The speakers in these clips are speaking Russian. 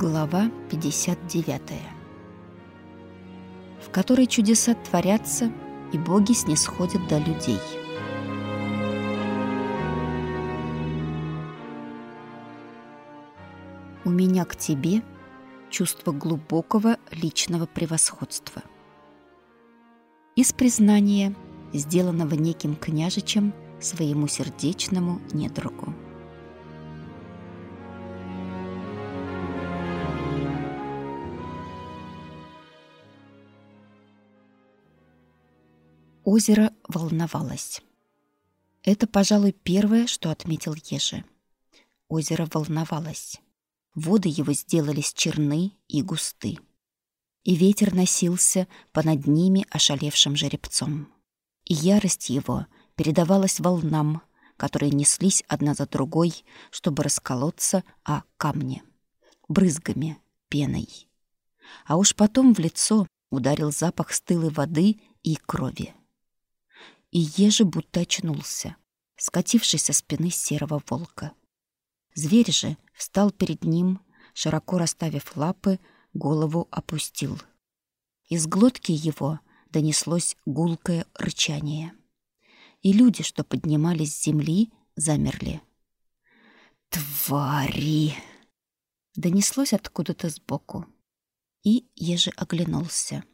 Глава 59. В которой чудеса творятся, и боги снисходят до людей. У меня к тебе чувство глубокого личного превосходства. Из признания, сделанного неким княжичем своему сердечному недругу. Озеро волновалось. Это, пожалуй, первое, что отметил Ежи. Озеро волновалось. Воды его сделались черны и густы. И ветер носился по над ними ошалевшим жеребцом. И ярость его передавалась волнам, которые неслись одна за другой, чтобы расколоться о камни, брызгами, пеной. А уж потом в лицо ударил запах стылой воды и крови и еже будто очнулся, скатившись со спины серого волка. Зверь же встал перед ним, широко расставив лапы, голову опустил. Из глотки его донеслось гулкое рычание. И люди, что поднимались с земли, замерли. «Твари!» Донеслось откуда-то сбоку. И еже оглянулся.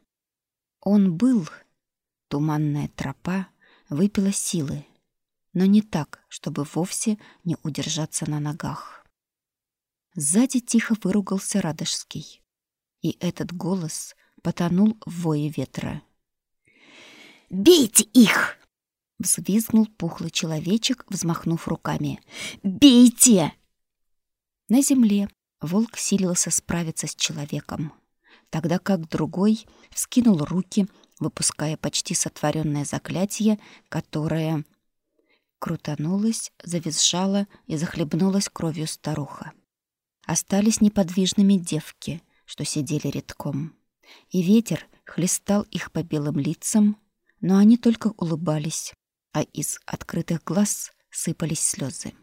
Он был, туманная тропа, выпила силы, но не так, чтобы вовсе не удержаться на ногах. Сзади тихо выругался Радожский, и этот голос потонул в вое ветра. «Бейте их!» — взвизгнул пухлый человечек, взмахнув руками. «Бейте!» На земле волк силился справиться с человеком, тогда как другой вскинул руки выпуская почти сотворенное заклятие, которое крутанулось, завизжало и захлебнулась кровью старуха. Остались неподвижными девки, что сидели редком. И ветер хлестал их по белым лицам, но они только улыбались, а из открытых глаз сыпались слезы.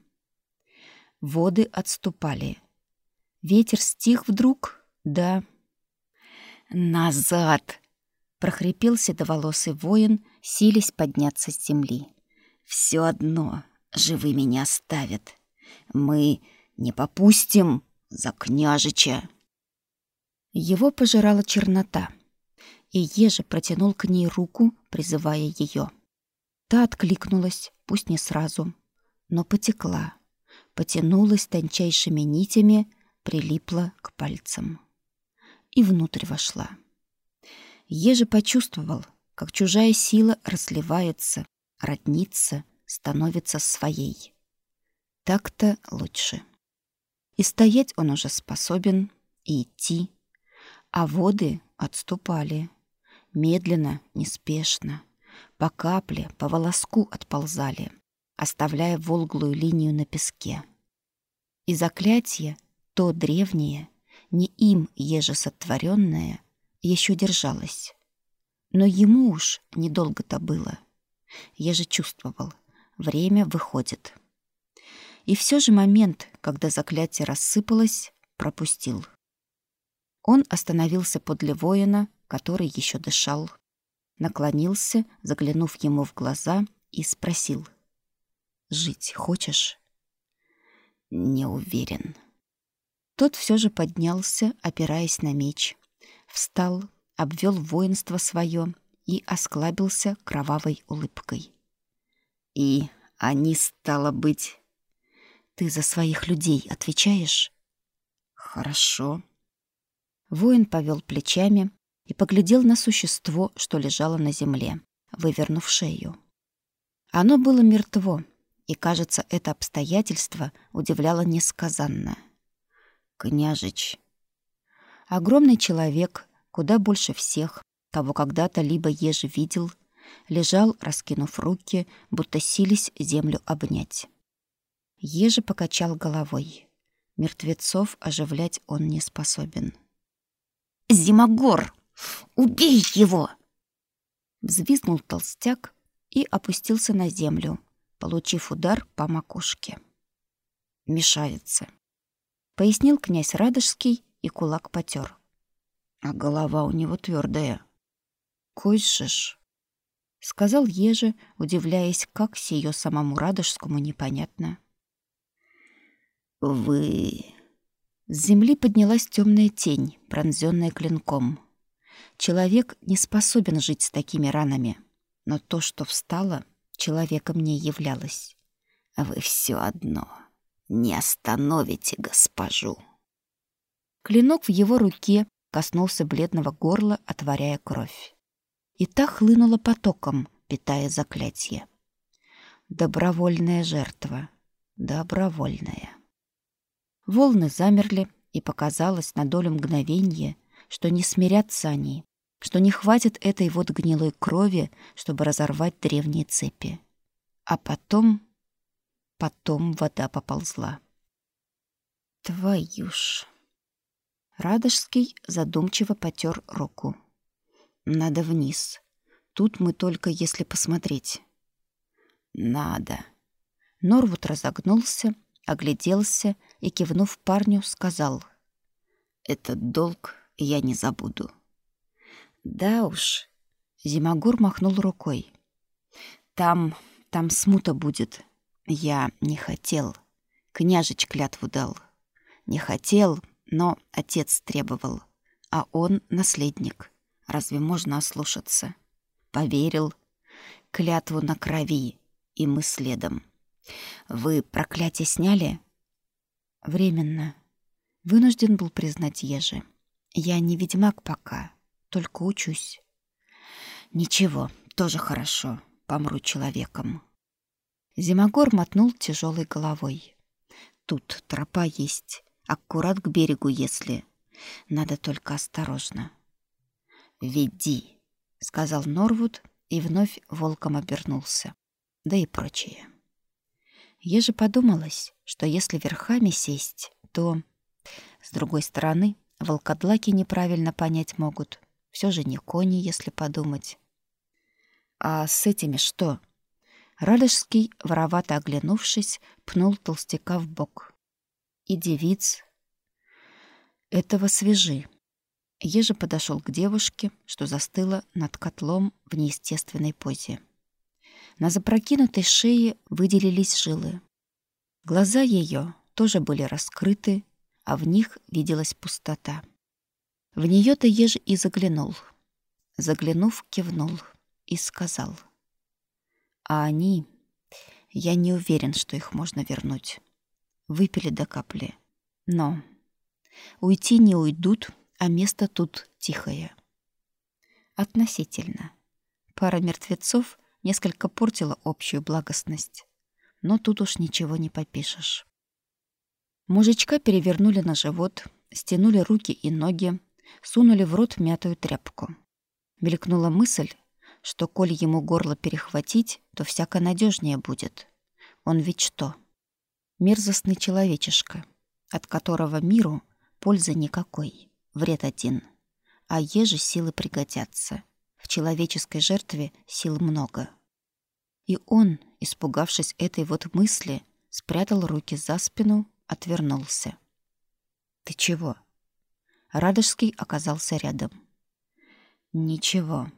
Воды отступали. Ветер стих вдруг, да. «Назад!» Прохрипел седоволосый воин, силясь подняться с земли. Все одно живыми не оставят. Мы не попустим за княжича. Его пожирала чернота, и Ежи протянул к ней руку, призывая ее. Та откликнулась, пусть не сразу, но потекла, потянулась тончайшими нитями, прилипла к пальцам и внутрь вошла. Еже почувствовал, как чужая сила разливается, роднится, становится своей. Так-то лучше. И стоять он уже способен, и идти. А воды отступали. Медленно, неспешно. По капле, по волоску отползали, оставляя волглую линию на песке. И заклятие, то древнее, не им ежесотворенное, еще держалась. Но ему уж недолго-то было. Я же чувствовал, время выходит. И все же момент, когда заклятие рассыпалось, пропустил. Он остановился подле воина, который еще дышал, наклонился, заглянув ему в глаза, и спросил. «Жить хочешь?» «Не уверен». Тот все же поднялся, опираясь на меч, встал, обвел воинство свое и осклабился кровавой улыбкой. «И они, стало быть...» «Ты за своих людей отвечаешь?» «Хорошо». Воин повел плечами и поглядел на существо, что лежало на земле, вывернув шею. Оно было мертво, и, кажется, это обстоятельство удивляло несказанно. «Княжич, Огромный человек, куда больше всех, кого когда-то либо еже видел, лежал, раскинув руки, будто сились землю обнять. Еже покачал головой. Мертвецов оживлять он не способен. «Зимогор! Убей его!» Взвизгнул толстяк и опустился на землю, получив удар по макушке. «Мешается», — пояснил князь Радожский и кулак потер. А голова у него твердая. Койшиш, сказал Еже, удивляясь, как сие самому Радожскому непонятно. Вы с земли поднялась темная тень, пронзенная клинком. Человек не способен жить с такими ранами, но то, что встало, человеком не являлось. Вы все одно не остановите госпожу. Клинок в его руке коснулся бледного горла, отворяя кровь. И та хлынула потоком, питая заклятие. Добровольная жертва. Добровольная. Волны замерли, и показалось на долю мгновения, что не смирятся они, что не хватит этой вот гнилой крови, чтобы разорвать древние цепи. А потом... Потом вода поползла. Твою ж... Радожский задумчиво потер руку. Надо вниз. Тут мы только если посмотреть. Надо. Норвуд разогнулся, огляделся и, кивнув парню, сказал. Этот долг я не забуду. Да уж. Зимогур махнул рукой. Там, там смута будет. Я не хотел. Княжич клятву дал. Не хотел, но отец требовал, а он наследник. Разве можно ослушаться? Поверил. Клятву на крови, и мы следом. Вы проклятие сняли? Временно. Вынужден был признать Ежи. Я не ведьмак пока, только учусь. Ничего, тоже хорошо. Помру человеком. Зимогор мотнул тяжелой головой. Тут тропа есть. Аккурат к берегу, если. Надо только осторожно. «Веди», — сказал Норвуд и вновь волком обернулся. Да и прочее. Еже подумалось, что если верхами сесть, то... С другой стороны, волкодлаки неправильно понять могут. Все же не кони, если подумать. А с этими что? Радожский, воровато оглянувшись, пнул толстяка в бок и девиц. Этого свежи. Еже подошел к девушке, что застыла над котлом в неестественной позе. На запрокинутой шее выделились жилы. Глаза ее тоже были раскрыты, а в них виделась пустота. В нее то Еж и заглянул. Заглянув, кивнул и сказал. «А они... Я не уверен, что их можно вернуть выпили до капли. Но уйти не уйдут, а место тут тихое. Относительно. Пара мертвецов несколько портила общую благостность. Но тут уж ничего не попишешь. Мужичка перевернули на живот, стянули руки и ноги, сунули в рот мятую тряпку. Мелькнула мысль, что коль ему горло перехватить, то всяко надежнее будет. Он ведь что? Мерзостный человечишка, от которого миру пользы никакой, вред один. А еже силы пригодятся. В человеческой жертве сил много. И он, испугавшись этой вот мысли, спрятал руки за спину, отвернулся. «Ты чего?» Радожский оказался рядом. «Ничего.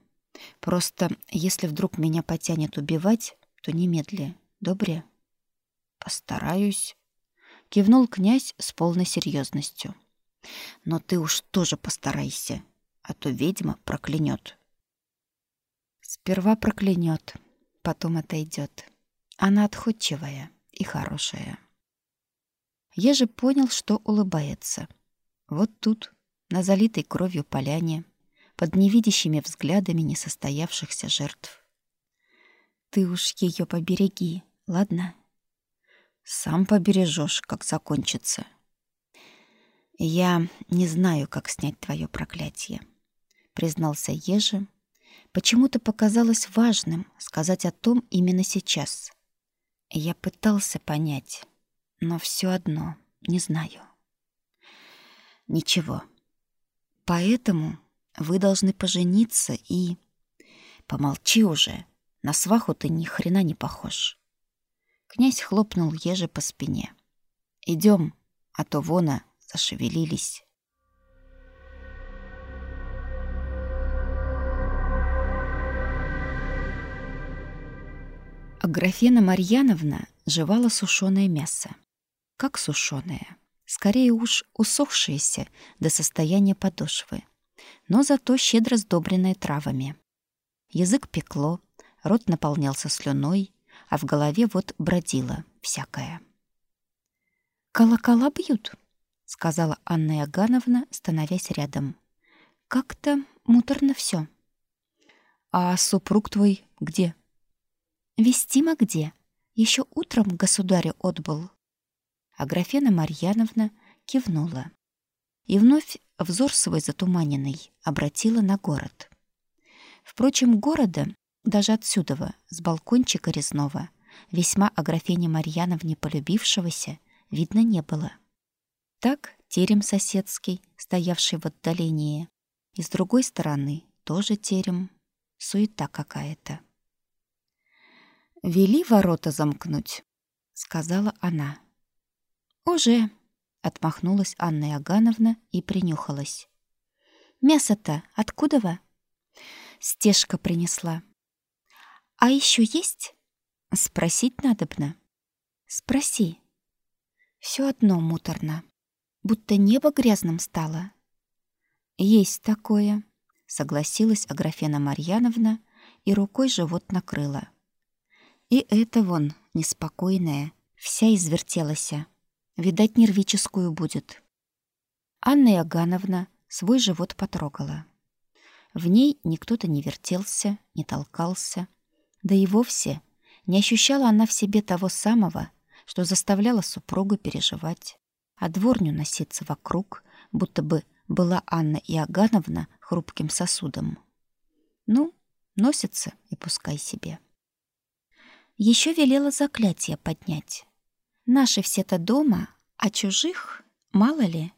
Просто, если вдруг меня потянет убивать, то немедли. Добре?» Постараюсь, кивнул князь с полной серьезностью. Но ты уж тоже постарайся, а то ведьма проклянет. Сперва проклянет, потом отойдет. Она отходчивая и хорошая. Я же понял, что улыбается. Вот тут, на залитой кровью поляне, под невидящими взглядами несостоявшихся жертв. Ты уж ее побереги, ладно? Сам побережешь, как закончится. Я не знаю, как снять твое проклятие, признался Ежи. Почему-то показалось важным сказать о том именно сейчас. Я пытался понять, но все одно не знаю. Ничего. Поэтому вы должны пожениться и помолчи уже. На сваху ты ни хрена не похож. Князь хлопнул Ежи по спине. Идем, а то вона зашевелились. Аграфена Марьяновна жевала сушёное мясо. Как сушёное, Скорее уж усохшееся до состояния подошвы, но зато щедро сдобренное травами. Язык пекло, рот наполнялся слюной, а в голове вот бродило всякое. «Колокола бьют», — сказала Анна Иогановна, становясь рядом. «Как-то муторно все. «А супруг твой где?» «Вестима где? Еще утром государю отбыл». Аграфена Марьяновна кивнула. И вновь взор свой затуманенный обратила на город. Впрочем, города, даже отсюда, с балкончика резного, весьма Аграфене Марьяновне полюбившегося, видно не было. Так терем соседский, стоявший в отдалении, и с другой стороны тоже терем, суета какая-то. «Вели ворота замкнуть», — сказала она. «Уже», — отмахнулась Анна Иогановна и принюхалась. «Мясо-то откуда вы?» Стежка принесла. «А еще есть?» «Спросить надобно». «Спроси». Все одно муторно, будто небо грязным стало. «Есть такое», — согласилась Аграфена Марьяновна и рукой живот накрыла. И это вон, неспокойная, вся извертелася. Видать, нервическую будет. Анна Иогановна свой живот потрогала. В ней никто-то не вертелся, не толкался, да и вовсе не ощущала она в себе того самого, что заставляло супруга переживать, а дворню носиться вокруг, будто бы была Анна Иогановна хрупким сосудом. Ну, носится и пускай себе. Еще велела заклятие поднять. Наши все-то дома, а чужих мало ли.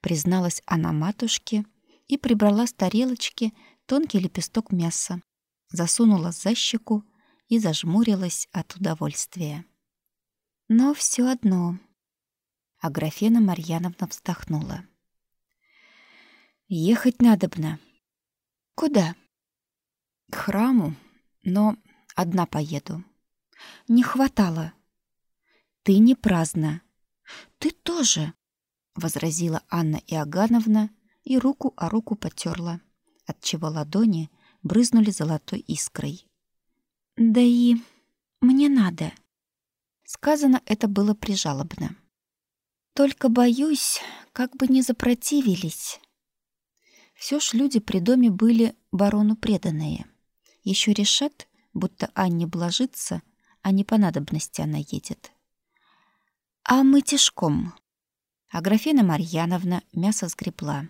Призналась она матушке и прибрала с тарелочки тонкий лепесток мяса, засунула за щеку и зажмурилась от удовольствия. Но все одно. Аграфена Марьяновна вздохнула. Ехать надобно. Куда? К храму, но одна поеду. Не хватало. Ты не праздна. Ты тоже, возразила Анна Иогановна и руку о руку потерла, отчего ладони брызнули золотой искрой. Да и мне надо. Сказано это было прижалобно. Только боюсь, как бы не запротивились. Все ж люди при доме были барону преданные. Еще решат, будто Анне блажится, а не по надобности она едет. А мы тишком. А графина Марьяновна мясо сгребла.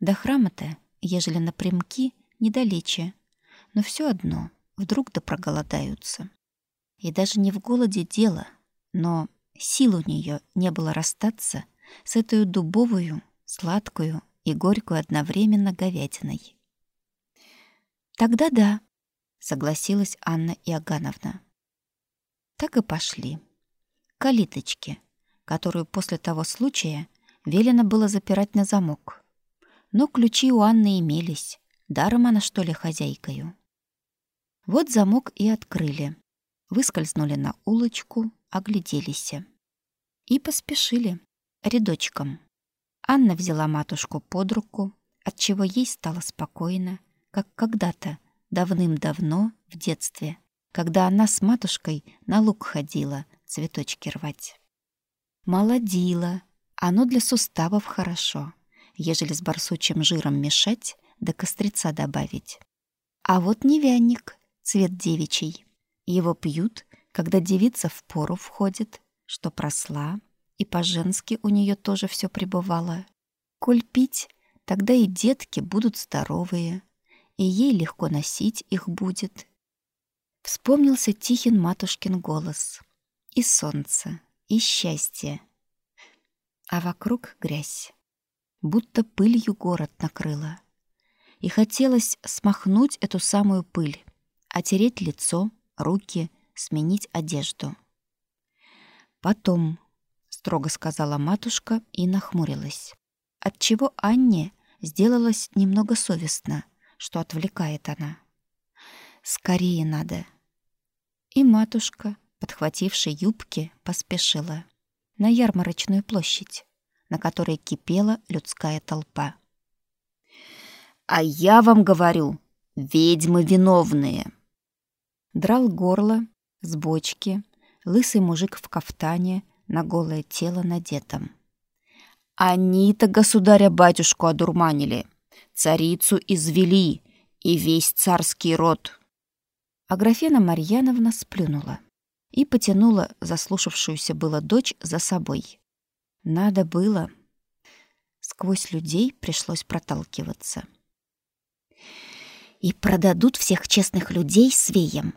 До храма-то, ежели напрямки, недалече, но все одно, вдруг да проголодаются. И даже не в голоде дело, но сил у нее не было расстаться с этой дубовую, сладкую и горькую одновременно говядиной. «Тогда да», — согласилась Анна Иогановна. Так и пошли калиточке, которую после того случая велено было запирать на замок. Но ключи у Анны имелись, даром она что ли хозяйкою. Вот замок и открыли, выскользнули на улочку, огляделись. И поспешили, рядочком. Анна взяла матушку под руку, отчего ей стало спокойно, как когда-то, давным-давно, в детстве, когда она с матушкой на луг ходила — цветочки рвать. Молодила. Оно для суставов хорошо, ежели с барсучим жиром мешать да кострица добавить. А вот невянник, цвет девичий. Его пьют, когда девица в пору входит, что просла, и по-женски у нее тоже все пребывало. Коль пить, тогда и детки будут здоровые, и ей легко носить их будет. Вспомнился Тихин матушкин голос и солнце, и счастье. А вокруг грязь, будто пылью город накрыла. И хотелось смахнуть эту самую пыль, отереть лицо, руки, сменить одежду. Потом, строго сказала матушка и нахмурилась. Отчего Анне сделалось немного совестно, что отвлекает она. Скорее надо. И матушка, подхватившая юбки, поспешила на ярмарочную площадь, на которой кипела людская толпа. «А я вам говорю, ведьмы виновные!» Драл горло с бочки, лысый мужик в кафтане, на голое тело надетом. «Они-то государя-батюшку одурманили, царицу извели и весь царский род!» Аграфена Марьяновна сплюнула и потянула заслушавшуюся было дочь за собой. Надо было. Сквозь людей пришлось проталкиваться. И продадут всех честных людей свеям.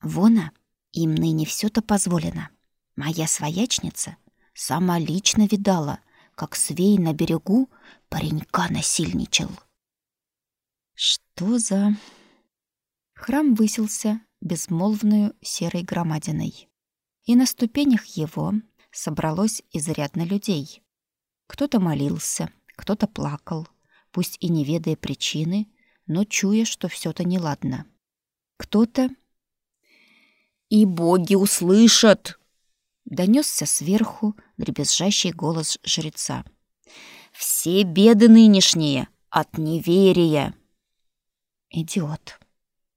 Вона, им ныне все то позволено. Моя своячница сама лично видала, как свей на берегу паренька насильничал. Что за... Храм высился безмолвную серой громадиной. И на ступенях его собралось изрядно людей. Кто-то молился, кто-то плакал, пусть и не ведая причины, но чуя, что все то неладно. Кто-то... «И боги услышат!» Донесся сверху дребезжащий голос жреца. «Все беды нынешние от неверия!» «Идиот!»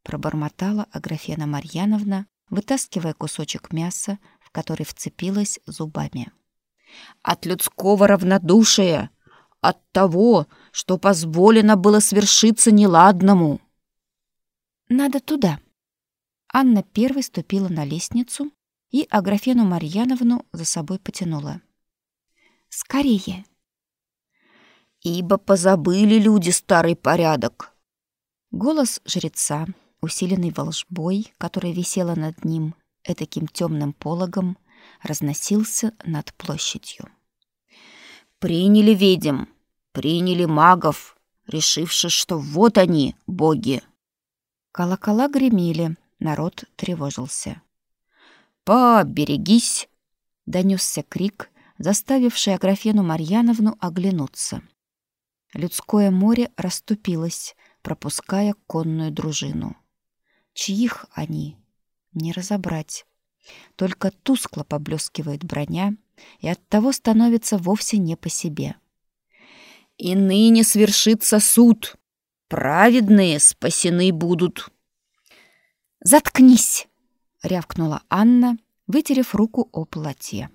пробормотала Аграфена Марьяновна, вытаскивая кусочек мяса, в который вцепилась зубами. От людского равнодушия, от того, что позволено было свершиться неладному. Надо туда. Анна первой ступила на лестницу и Аграфену Марьяновну за собой потянула. Скорее. Ибо позабыли люди старый порядок. Голос жреца усиленный волжбой, которая висела над ним этаким темным пологом, разносился над площадью. «Приняли ведьм, приняли магов, решивши, что вот они, боги!» Колокола гремели, народ тревожился. «Поберегись!» — донесся крик, заставивший Аграфену Марьяновну оглянуться. Людское море расступилось, пропуская конную дружину. Чьих они? Не разобрать. Только тускло поблескивает броня, и оттого становится вовсе не по себе. «И ныне свершится суд! Праведные спасены будут!» «Заткнись!» — рявкнула Анна, вытерев руку о платье.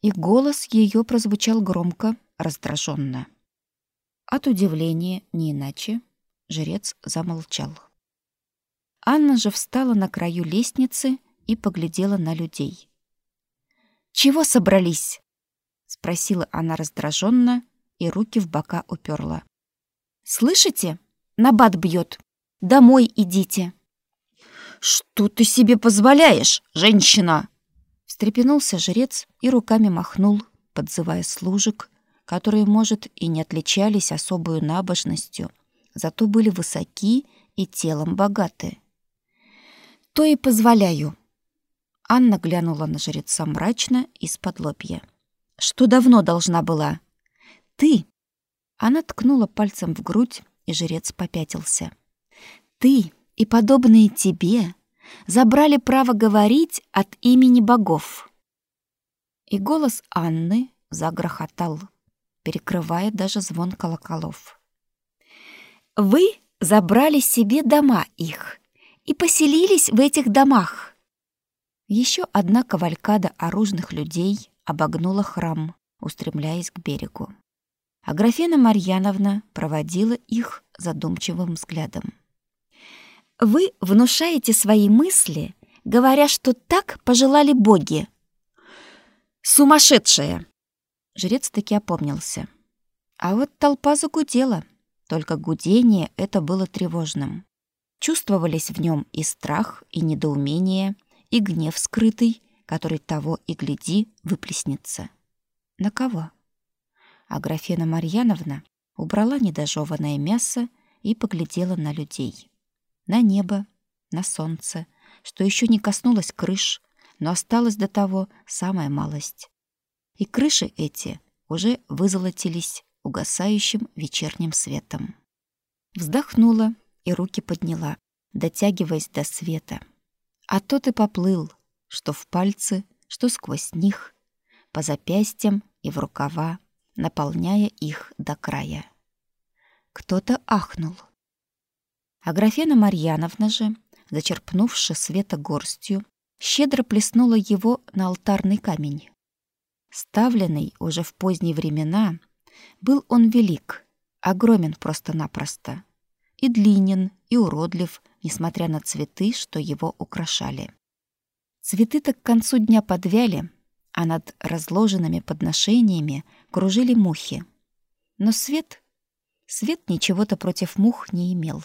И голос ее прозвучал громко, раздраженно. От удивления, не иначе, жрец замолчал. Анна же встала на краю лестницы и поглядела на людей. «Чего собрались?» — спросила она раздраженно и руки в бока уперла. «Слышите? Набат бьет. Домой идите!» «Что ты себе позволяешь, женщина?» Встрепенулся жрец и руками махнул, подзывая служек, которые, может, и не отличались особой набожностью, зато были высоки и телом богаты то и позволяю. Анна глянула на жреца мрачно из-под лобья. Что давно должна была? Ты. Она ткнула пальцем в грудь, и жрец попятился. Ты и подобные тебе забрали право говорить от имени богов. И голос Анны загрохотал, перекрывая даже звон колоколов. Вы забрали себе дома их и поселились в этих домах. Еще одна кавалькада оружных людей обогнула храм, устремляясь к берегу. А графена Марьяновна проводила их задумчивым взглядом. «Вы внушаете свои мысли, говоря, что так пожелали боги». «Сумасшедшая!» Жрец таки опомнился. А вот толпа загудела, только гудение это было тревожным. Чувствовались в нем и страх, и недоумение, и гнев скрытый, который того и гляди выплеснется. На кого? А графена Марьяновна убрала недожеванное мясо и поглядела на людей. На небо, на солнце, что еще не коснулось крыш, но осталось до того самая малость. И крыши эти уже вызолотились угасающим вечерним светом. Вздохнула и руки подняла, дотягиваясь до света. А тот и поплыл, что в пальцы, что сквозь них, по запястьям и в рукава, наполняя их до края. Кто-то ахнул. Аграфена Марьяновна же, зачерпнувши света горстью, щедро плеснула его на алтарный камень. Ставленный уже в поздние времена, был он велик, огромен просто-напросто, и длинен, и уродлив, несмотря на цветы, что его украшали. Цветы-то к концу дня подвяли, а над разложенными подношениями кружили мухи. Но свет, свет ничего-то против мух не имел.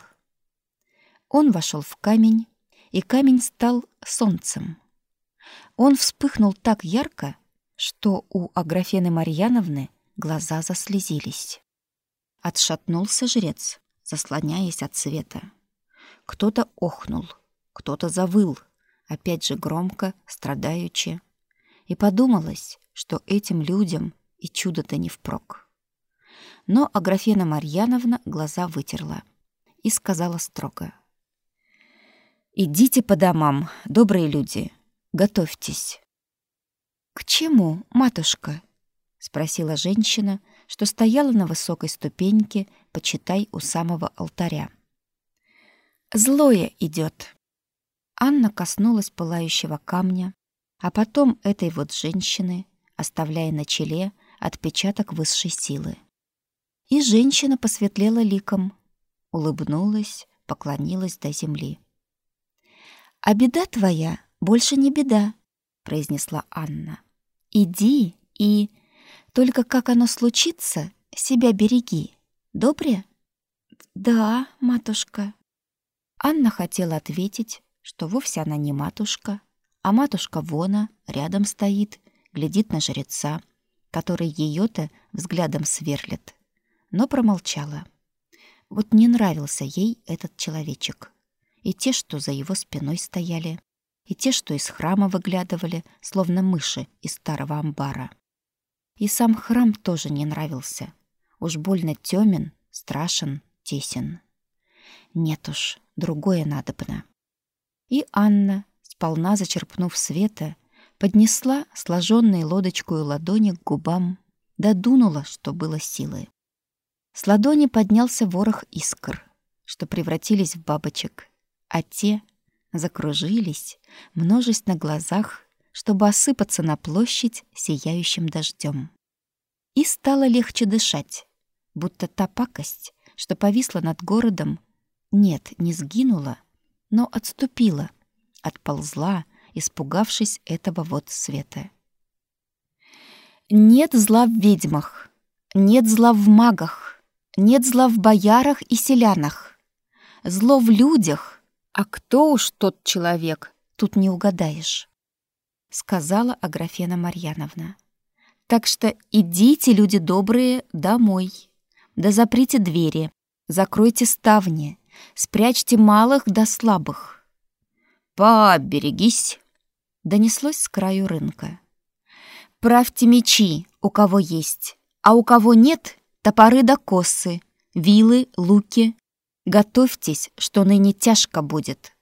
Он вошел в камень, и камень стал солнцем. Он вспыхнул так ярко, что у Аграфены Марьяновны глаза заслезились. Отшатнулся жрец, заслоняясь от света. Кто-то охнул, кто-то завыл, опять же громко, страдаючи. И подумалось, что этим людям и чудо-то не впрок. Но Аграфена Марьяновна глаза вытерла и сказала строго. «Идите по домам, добрые люди, готовьтесь». «К чему, матушка?» — спросила женщина, что стояла на высокой ступеньке, почитай, у самого алтаря. «Злое идет. Анна коснулась пылающего камня, а потом этой вот женщины, оставляя на челе отпечаток высшей силы. И женщина посветлела ликом, улыбнулась, поклонилась до земли. «А беда твоя больше не беда», — произнесла Анна. Иди и... Только как оно случится, себя береги. Добре? Да, матушка. Анна хотела ответить, что вовсе она не матушка, а матушка Вона рядом стоит, глядит на жреца, который ее-то взглядом сверлит. Но промолчала. Вот не нравился ей этот человечек. И те, что за его спиной стояли и те, что из храма выглядывали, словно мыши из старого амбара. И сам храм тоже не нравился. Уж больно тёмен, страшен, тесен. Нет уж, другое надобно. И Анна, сполна зачерпнув света, поднесла сложенные лодочкой ладони к губам, додунула, что было силы. С ладони поднялся ворох искр, что превратились в бабочек, а те закружились, множесть на глазах, чтобы осыпаться на площадь сияющим дождем. И стало легче дышать, будто та пакость, что повисла над городом, нет, не сгинула, но отступила, отползла, испугавшись этого вот света. Нет зла в ведьмах, нет зла в магах, нет зла в боярах и селянах. Зло в людях, а кто уж тот человек, тут не угадаешь, сказала Аграфена Марьяновна. Так что идите, люди добрые, домой. Да заприте двери, закройте ставни, спрячьте малых да слабых. Поберегись, донеслось с краю рынка. Правьте мечи, у кого есть, а у кого нет, топоры да косы, вилы, луки, Готовьтесь, что ныне тяжко будет.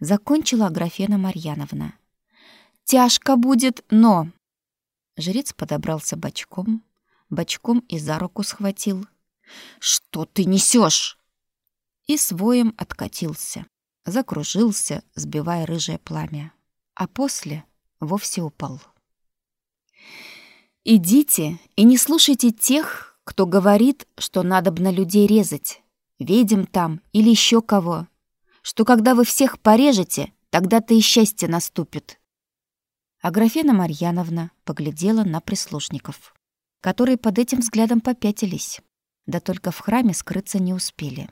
Закончила Аграфена Марьяновна. Тяжко будет, но... Жрец подобрался бочком, бочком и за руку схватил. Что ты несешь? И своим откатился, закружился, сбивая рыжее пламя, а после вовсе упал. Идите и не слушайте тех, кто говорит, что надо бы на людей резать ведьм там или еще кого, что когда вы всех порежете, тогда-то и счастье наступит. А графена Марьяновна поглядела на прислужников, которые под этим взглядом попятились, да только в храме скрыться не успели.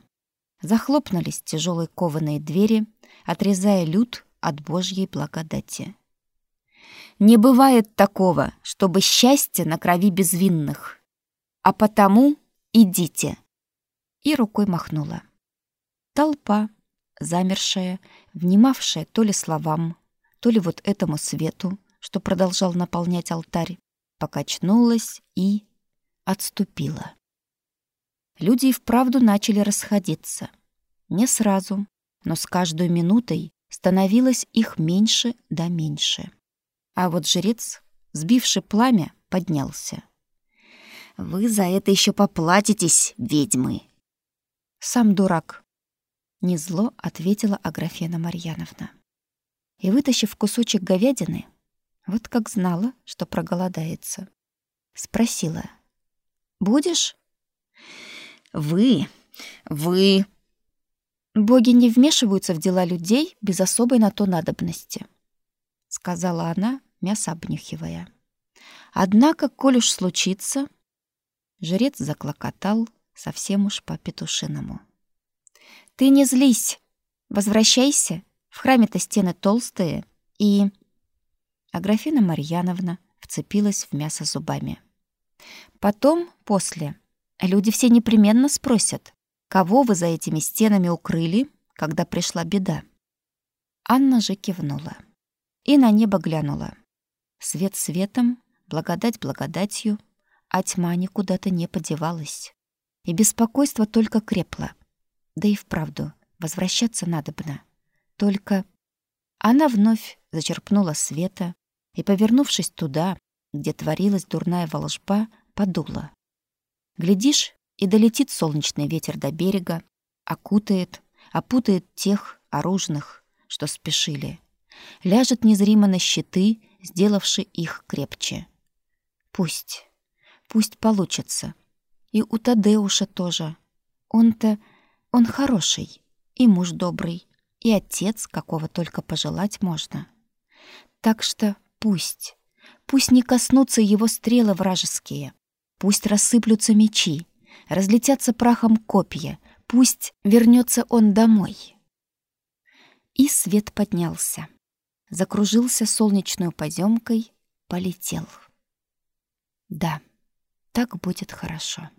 Захлопнулись тяжелые кованые двери, отрезая люд от Божьей благодати. Не бывает такого, чтобы счастье на крови безвинных. А потому идите и рукой махнула. Толпа, замершая, внимавшая то ли словам, то ли вот этому свету, что продолжал наполнять алтарь, покачнулась и отступила. Люди и вправду начали расходиться. Не сразу, но с каждой минутой становилось их меньше да меньше. А вот жрец, сбивший пламя, поднялся. «Вы за это еще поплатитесь, ведьмы!» «Сам дурак!» Незло ответила Аграфена Марьяновна. И, вытащив кусочек говядины, вот как знала, что проголодается, спросила. «Будешь?» «Вы! Вы!» «Боги не вмешиваются в дела людей без особой на то надобности», — сказала она, мясо обнюхивая. «Однако, коль уж случится...» Жрец заклокотал совсем уж по-петушиному. «Ты не злись! Возвращайся! В храме-то стены толстые и...» А графина Марьяновна вцепилась в мясо зубами. «Потом, после, люди все непременно спросят, Кого вы за этими стенами укрыли, когда пришла беда? Анна же кивнула и на небо глянула. Свет светом, благодать благодатью, а тьма никуда-то не подевалась. И беспокойство только крепло. Да и вправду, возвращаться надобно. Только она вновь зачерпнула света и, повернувшись туда, где творилась дурная волжба, подула. Глядишь, и долетит солнечный ветер до берега, окутает, опутает тех оружных, что спешили. Ляжет незримо на щиты, сделавши их крепче. Пусть, пусть получится. И у Тадеуша тоже. Он-то, он хороший, и муж добрый, и отец, какого только пожелать можно. Так что пусть, пусть не коснутся его стрелы вражеские, пусть рассыплются мечи, разлетятся прахом копья, пусть вернется он домой. И свет поднялся, закружился солнечной поземкой, полетел. Да, так будет хорошо.